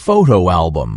photo album.